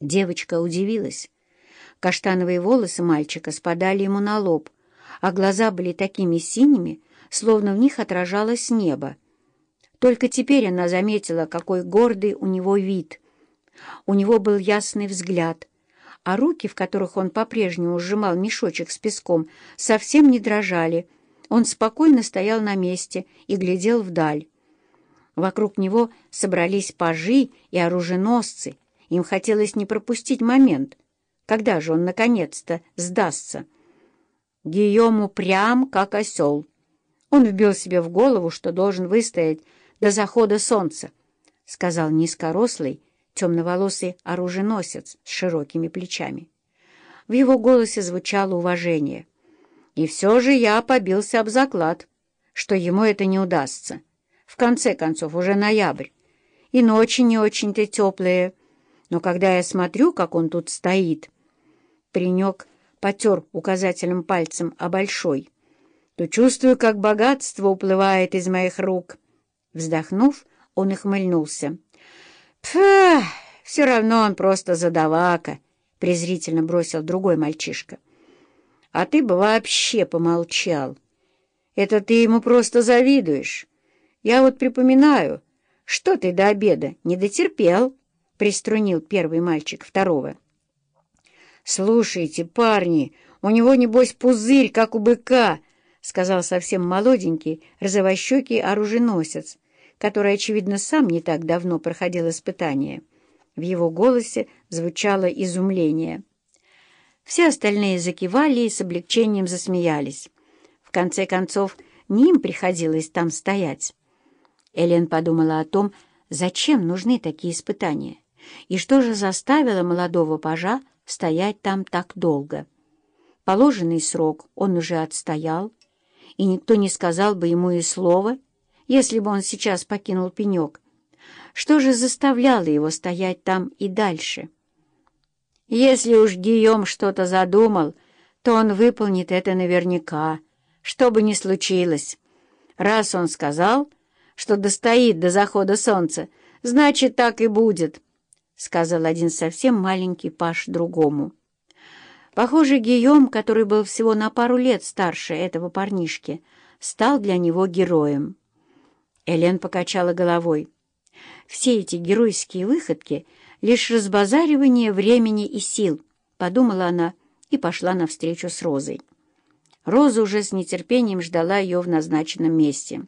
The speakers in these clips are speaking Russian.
Девочка удивилась. Каштановые волосы мальчика спадали ему на лоб, а глаза были такими синими, словно в них отражалось небо. Только теперь она заметила, какой гордый у него вид. У него был ясный взгляд, а руки, в которых он по-прежнему сжимал мешочек с песком, совсем не дрожали. Он спокойно стоял на месте и глядел вдаль. Вокруг него собрались пажи и оруженосцы. Им хотелось не пропустить момент. Когда же он, наконец-то, сдастся? Гийому прям как осел. Он вбил себе в голову, что должен выстоять до захода солнца, — сказал низкорослый, темноволосый оруженосец с широкими плечами. В его голосе звучало уважение. И все же я побился об заклад, что ему это не удастся. В конце концов, уже ноябрь, и ночи не очень-то теплые. Но когда я смотрю, как он тут стоит, Паренек потер указательным пальцем о большой, то чувствую, как богатство уплывает из моих рук. Вздохнув, он ухмыльнулся. «Пф, все равно он просто задавака», — презрительно бросил другой мальчишка. «А ты бы вообще помолчал. Это ты ему просто завидуешь. Я вот припоминаю, что ты до обеда не дотерпел», — приструнил первый мальчик второго. «Слушайте, парни, у него, небось, пузырь, как у быка», — сказал совсем молоденький, розовощекий оруженосец, который, очевидно, сам не так давно проходил испытание. В его голосе звучало изумление. Все остальные закивали и с облегчением засмеялись. В конце концов, не им приходилось там стоять. Элен подумала о том, зачем нужны такие испытания, и что же заставило молодого пажа стоять там так долго. Положенный срок он уже отстоял, и никто не сказал бы ему и слова, если бы он сейчас покинул пенек. Что же заставляло его стоять там и дальше? Если уж Гийом что-то задумал, то он выполнит это наверняка, что бы ни случилось. Раз он сказал, что достоит до захода солнца, значит, так и будет. — сказал один совсем маленький паш другому. Похоже, Гийом, который был всего на пару лет старше этого парнишки, стал для него героем. Элен покачала головой. «Все эти геройские выходки — лишь разбазаривание времени и сил», — подумала она и пошла навстречу с Розой. Роза уже с нетерпением ждала ее в назначенном месте.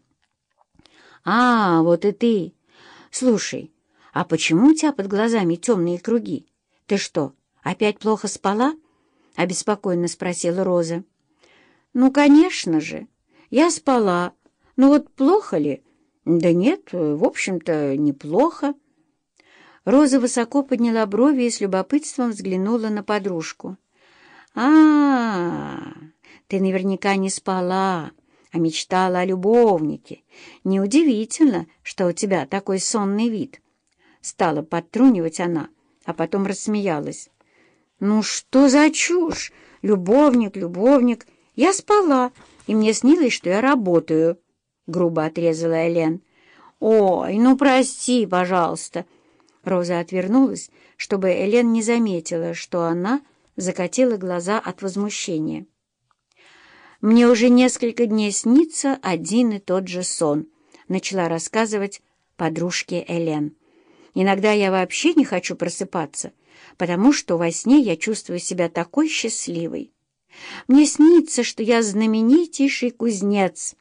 «А, вот и ты! Слушай, «А почему у тебя под глазами темные круги? Ты что, опять плохо спала?» — обеспокоенно спросила Роза. «Ну, конечно же. Я спала. Ну вот плохо ли?» «Да нет, в общем-то, неплохо». Роза высоко подняла брови и с любопытством взглянула на подружку. а, -а, -а ты наверняка не спала, а мечтала о любовнике. Неудивительно, что у тебя такой сонный вид». Стала подтрунивать она, а потом рассмеялась. «Ну что за чушь? Любовник, любовник. Я спала, и мне снилось, что я работаю», — грубо отрезала Элен. «Ой, ну прости, пожалуйста». Роза отвернулась, чтобы Элен не заметила, что она закатила глаза от возмущения. «Мне уже несколько дней снится один и тот же сон», — начала рассказывать подружке Элен. Иногда я вообще не хочу просыпаться, потому что во сне я чувствую себя такой счастливой. Мне снится, что я знаменитейший кузнец.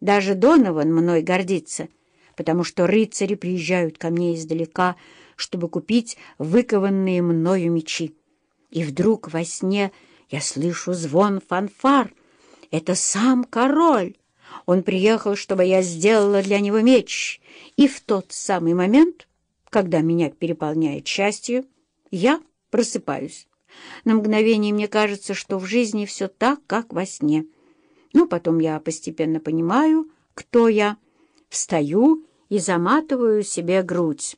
Даже Донован мной гордится, потому что рыцари приезжают ко мне издалека, чтобы купить выкованные мною мечи. И вдруг во сне я слышу звон фанфар. Это сам король. Он приехал, чтобы я сделала для него меч. И в тот самый момент когда меня переполняет счастье, я просыпаюсь. На мгновение мне кажется, что в жизни все так, как во сне. Но потом я постепенно понимаю, кто я, встаю и заматываю себе грудь.